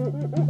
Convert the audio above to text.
Ha ha ha!